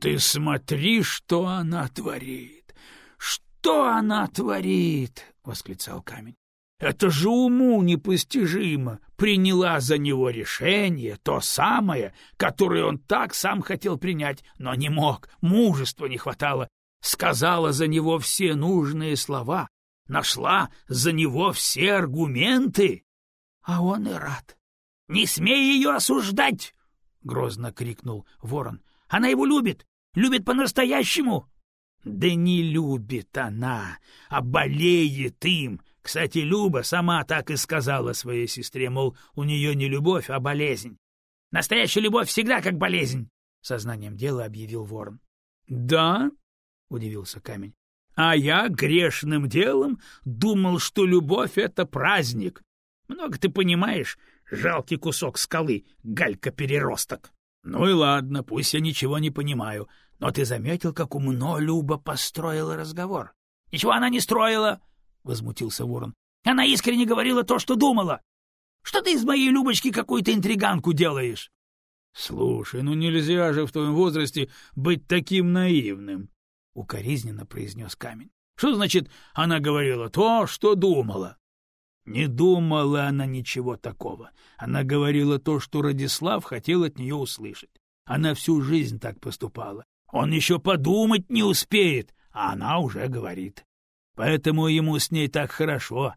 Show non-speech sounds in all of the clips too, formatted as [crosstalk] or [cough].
ты смотри, что она творит! Что она творит!» — восклицал камень. Это же уму непостижимо. Приняла за него решение, то самое, которое он так сам хотел принять, но не мог, мужества не хватало. Сказала за него все нужные слова, нашла за него все аргументы. А он и рад. — Не смей ее осуждать! — грозно крикнул ворон. — Она его любит, любит по-настоящему. — Да не любит она, а болеет им, кстати, Люба сама так и сказала своей сестре, мол, у нее не любовь, а болезнь. Настоящая любовь всегда как болезнь, — сознанием дела объявил ворон. — Да? — удивился камень. — А я грешным делом думал, что любовь — это праздник. Много ты понимаешь, жалкий кусок скалы, галька-переросток. Ну и ладно, пусть я ничего не понимаю, но ты заметил, как умно Люба построила разговор? — Ничего она не строила, возмутился ворон. Она искренне говорила то, что думала. Что ты из моей Любочки какую-то интриганку делаешь? Слушай, ну нельзя же в твоем возрасте быть таким наивным, укоризненно произнес камень. Что значит, она говорила то, что думала? Не думала она ничего такого. Она говорила то, что Радислав хотел от нее услышать. Она всю жизнь так поступала. Он еще подумать не успеет, а она уже говорит поэтому ему с ней так хорошо.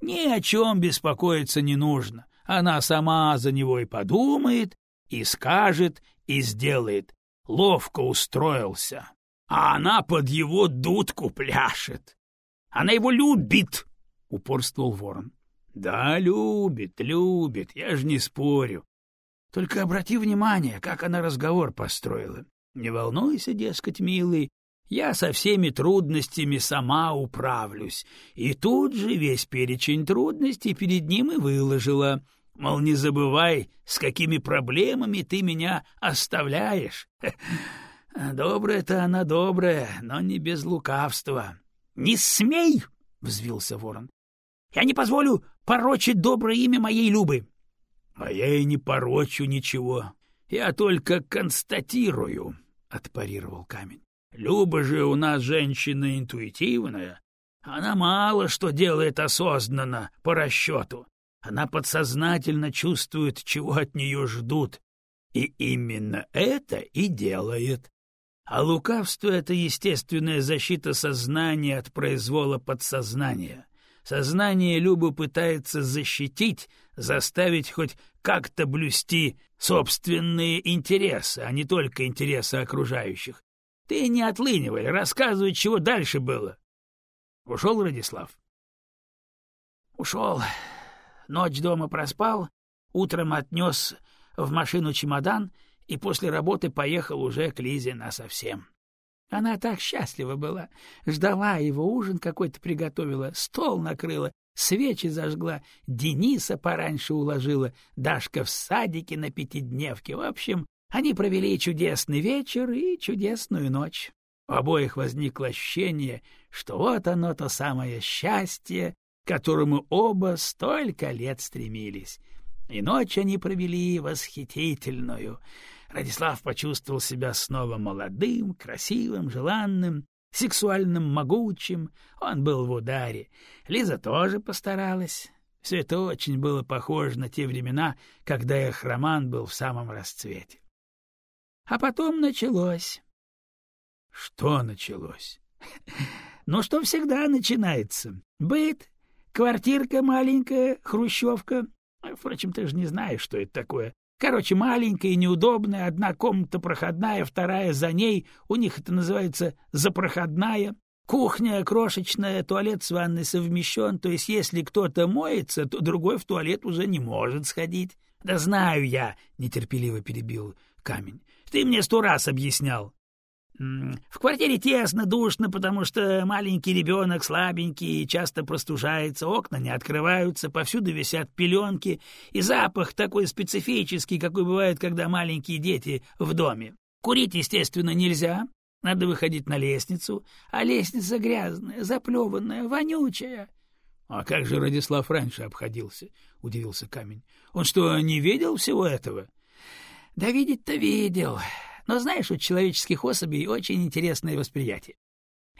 Ни о чем беспокоиться не нужно. Она сама за него и подумает, и скажет, и сделает. Ловко устроился. А она под его дудку пляшет. Она его любит, — упорствовал ворон. — Да, любит, любит, я же не спорю. Только обрати внимание, как она разговор построила. Не волнуйся, дескать, милый, я со всеми трудностями сама управлюсь. И тут же весь перечень трудностей перед ним и выложила. Мол, не забывай, с какими проблемами ты меня оставляешь. [laughs] Добрая-то она добрая, но не без лукавства. — Не смей! — взвился ворон. — Я не позволю порочить доброе имя моей Любы. — А я и не порочу ничего. Я только констатирую, — отпарировал камень. Люба же у нас женщина интуитивная. Она мало что делает осознанно, по расчету. Она подсознательно чувствует, чего от нее ждут. И именно это и делает. А лукавство — это естественная защита сознания от произвола подсознания. Сознание Любы пытается защитить, заставить хоть как-то блюсти собственные интересы, а не только интересы окружающих. Ты не отлынивай, рассказывай, чего дальше было. Ушел Радислав? Ушел. Ночь дома проспал, утром отнес в машину чемодан и после работы поехал уже к Лизе насовсем. Она так счастлива была, ждала его, ужин какой-то приготовила, стол накрыла, свечи зажгла, Дениса пораньше уложила, Дашка в садике на пятидневке. В общем, они провели чудесный вечер и чудесную ночь. У обоих возникло ощущение, что вот оно то самое счастье, к которому оба столько лет стремились. И ночь они провели восхитительную. Радислав почувствовал себя снова молодым, красивым, желанным, сексуальным, могучим. Он был в ударе. Лиза тоже постаралась. Все это очень было похоже на те времена, когда их роман был в самом расцвете. А потом началось. Что началось? [laughs] Ну, что всегда начинается. Быт, квартирка маленькая, хрущевка. Впрочем, ты же не знаешь, что это такое. Короче, маленькая и неудобная, одна комната проходная, вторая за ней, у них это называется запроходная. Кухня крошечная, туалет с ванной совмещен, то есть если кто-то моется, то другой в туалет уже не может сходить. — Да знаю я, — нетерпеливо перебил камень. Ты мне сто раз объяснял. В квартире тесно, душно, потому что маленький ребенок слабенький, часто простужается, окна не открываются, повсюду висят пеленки, и запах такой специфический, какой бывает, когда маленькие дети в доме. Курить, естественно, нельзя, надо выходить на лестницу, а лестница грязная, заплеванная, вонючая. — А как же Радислав раньше обходился? — удивился камень. — Он что, не видел всего этого? — да видеть-то видел. Но знаешь, у человеческих особей очень интересное восприятие.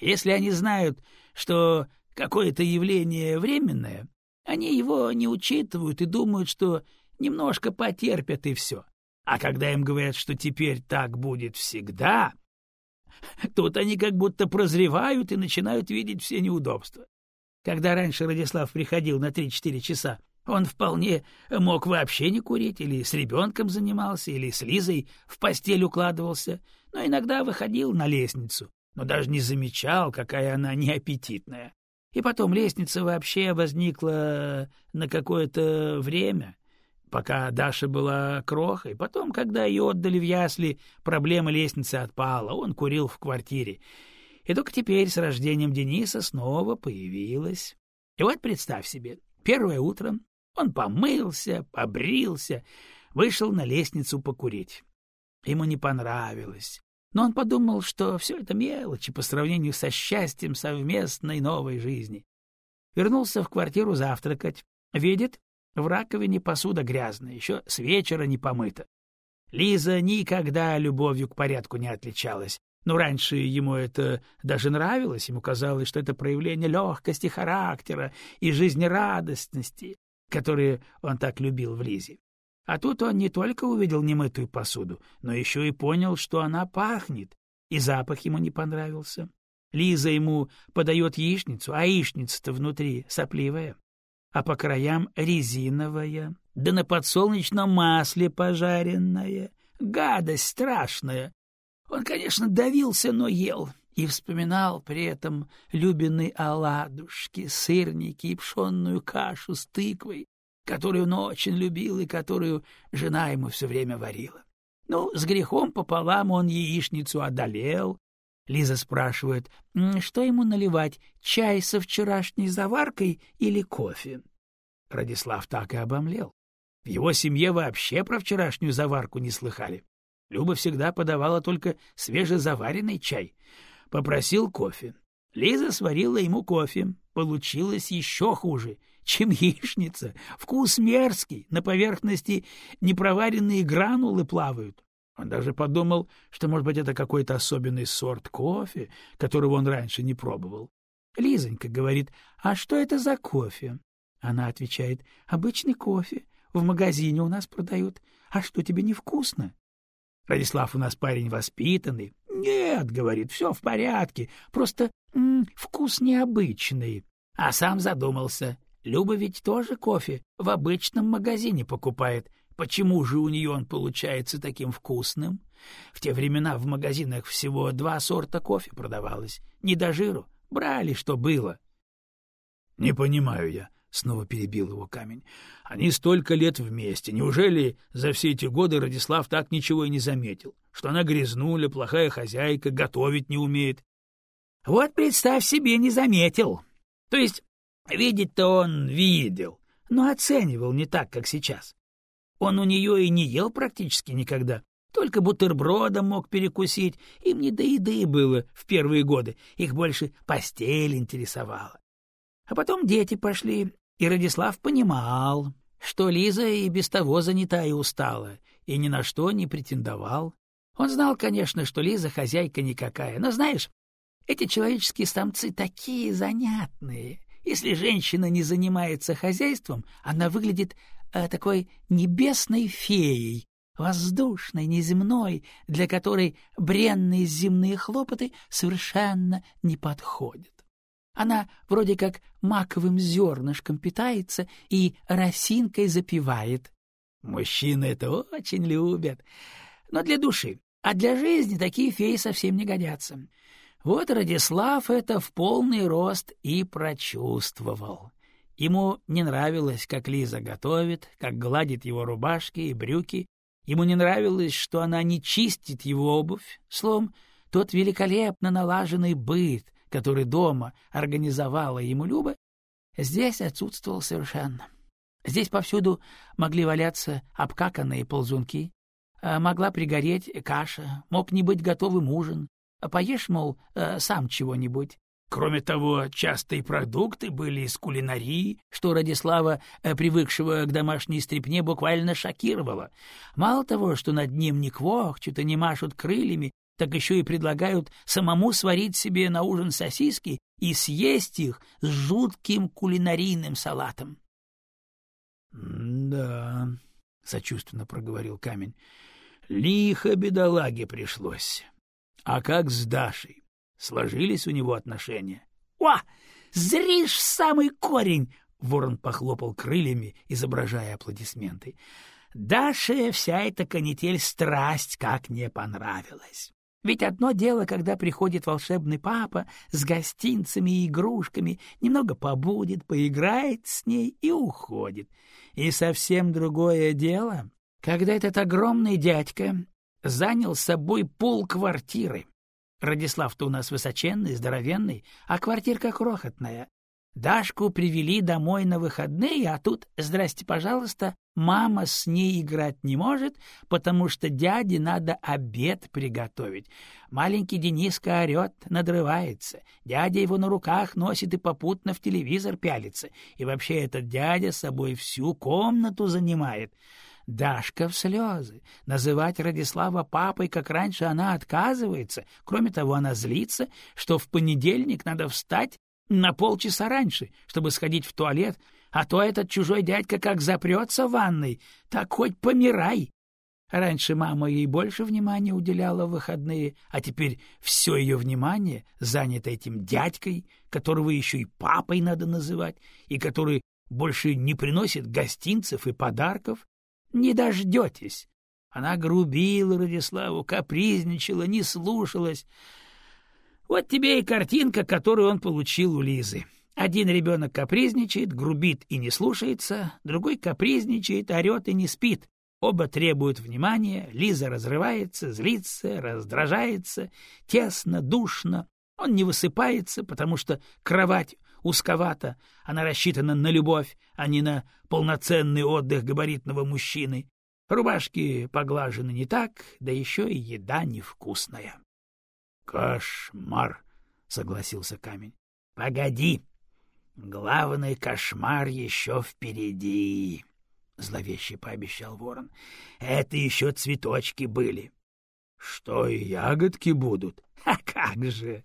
Если они знают, что какое-то явление временное, они его не учитывают и думают, что немножко потерпят и все. А когда им говорят, что теперь так будет всегда, [laughs] тут они как будто прозревают и начинают видеть все неудобства. Когда раньше Радислав приходил на 3-4 часа, он вполне мог вообще не курить, или с ребенком занимался, или с Лизой в постель укладывался, но иногда выходил на лестницу, но даже не замечал, какая она неаппетитная. И потом лестница вообще возникла на какое-то время, пока Даша была крохой. Потом, когда ее отдали в ясли, проблема лестницы отпала, он курил в квартире. И только теперь с рождением Дениса снова появилась. И вот представь себе, первое утро он помылся, побрился, вышел на лестницу покурить. Ему не понравилось, но он подумал, что все это мелочи по сравнению со счастьем совместной новой жизни. Вернулся в квартиру завтракать. Видит, в раковине посуда грязная, еще с вечера не помыта. Лиза никогда любовью к порядку не отличалась. Но раньше ему это даже нравилось, ему казалось, что это проявление легкости характера и жизнерадостности, которые он так любил в Лизе. А тут он не только увидел немытую посуду, но еще и понял, что она пахнет, и запах ему не понравился. Лиза ему подает яичницу, а яичница-то внутри сопливая, а по краям резиновая, да на подсолнечном масле пожаренная. Гадость страшная. Он, конечно, давился, но ел, и вспоминал при этом любимые оладушки, сырники и пшенную кашу с тыквой, которую он очень любил и которую жена ему все время варила. Ну, с грехом пополам он яичницу одолел. Лиза спрашивает, что ему наливать, чай со вчерашней заваркой или кофе? Радислав так и обомлел. В его семье вообще про вчерашнюю заварку не слыхали. Люба всегда подавала только свежезаваренный чай. Попросил кофе. Лиза сварила ему кофе. Получилось еще хуже, чем яичница. Вкус мерзкий, на поверхности непроваренные гранулы плавают. Он даже подумал, что, может быть, это какой-то особенный сорт кофе, которого он раньше не пробовал. Лизонька говорит, а что это за кофе? Она отвечает, обычный кофе, в магазине у нас продают. А что, тебе невкусно? Радислав у нас парень воспитанный. Нет, говорит, все в порядке, просто м -м, вкус необычный. А сам задумался. Люба ведь тоже кофе в обычном магазине покупает. Почему же у нее он получается таким вкусным? В те времена в магазинах всего два сорта кофе продавалось. Не до жиру. Брали, что было. — Не понимаю я, Снова перебил его камень. Они столько лет вместе. Неужели за все эти годы Радислав так ничего и не заметил? Что она грязнуля, плохая хозяйка, готовить не умеет? Вот представь себе, не заметил. То есть видеть-то он видел, но оценивал не так, как сейчас. Он у нее и не ел практически никогда. Только бутербродом мог перекусить, им не до еды было в первые годы, их больше постель интересовала. А потом дети пошли, и Радислав понимал, что Лиза и без того занята и устала, и ни на что не претендовал. Он знал, конечно, что Лиза хозяйка никакая, но, знаешь, эти человеческие самцы такие занятные. Если женщина не занимается хозяйством, она выглядит э, такой небесной феей, воздушной, неземной, для которой бренные земные хлопоты совершенно не подходят. Она вроде как маковым зернышком питается и росинкой запивает. Мужчины это очень любят. Но для души. А для жизни такие феи совсем не годятся. Вот Радислав это в полный рост и прочувствовал. Ему не нравилось, как Лиза готовит, как гладит его рубашки и брюки. Ему не нравилось, что она не чистит его обувь. Словом, тот великолепно налаженный быт, который дома организовала ему Люба, здесь отсутствовал совершенно. Здесь повсюду могли валяться обкаканные ползунки, а могла пригореть каша, мог не быть готовым ужин, поешь, мол, э, сам чего-нибудь. Кроме того, частые продукты были из кулинарии, что Радислава, э, привыкшего к домашней стрипне, буквально шокировало. Мало того, что над ним не квохчут и не машут крыльями, так еще и предлагают самому сварить себе на ужин сосиски и съесть их с жутким кулинарийным салатом. — Да, — сочувственно проговорил камень, — лихо бедолаге пришлось. А как с Дашей? Сложились у него отношения? — О, зришь самый корень! — ворон похлопал крыльями, изображая аплодисменты. Даше вся эта канитель страсть как не понравилась. Ведь одно дело, когда приходит волшебный папа с гостинцами и игрушками, немного побудет, поиграет с ней и уходит. И совсем другое дело, когда этот огромный дядька занял с собой пол квартиры. Радислав-то у нас высоченный, здоровенный, а квартирка крохотная. Дашку привели домой на выходные, а тут, здрасте, пожалуйста, мама с ней играть не может, потому что дяде надо обед приготовить. Маленький Дениска орет, надрывается. Дядя его на руках носит и попутно в телевизор пялится. И вообще этот дядя с собой всю комнату занимает. Дашка в слезы. Называть Радислава папой, как раньше, она отказывается. Кроме того, она злится, что в понедельник надо встать на полчаса раньше, чтобы сходить в туалет, а то этот чужой дядька как запрется в ванной, так хоть помирай. Раньше мама ей больше внимания уделяла в выходные, а теперь все ее внимание занято этим дядькой, которого еще и папой надо называть, и который больше не приносит гостинцев и подарков. Не дождетесь. Она грубила Радиславу, капризничала, не слушалась. Вот тебе и картинка, которую он получил у Лизы. Один ребенок капризничает, грубит и не слушается, другой капризничает, орет и не спит. Оба требуют внимания, Лиза разрывается, злится, раздражается, тесно, душно. Он не высыпается, потому что кровать узковата, она рассчитана на любовь, а не на полноценный отдых габаритного мужчины. Рубашки поглажены не так, да еще и еда невкусная. — Кошмар, — согласился камень. — Погоди, главный кошмар еще впереди, — зловеще пообещал ворон. — Это еще цветочки были. — Что и ягодки будут? — А как же!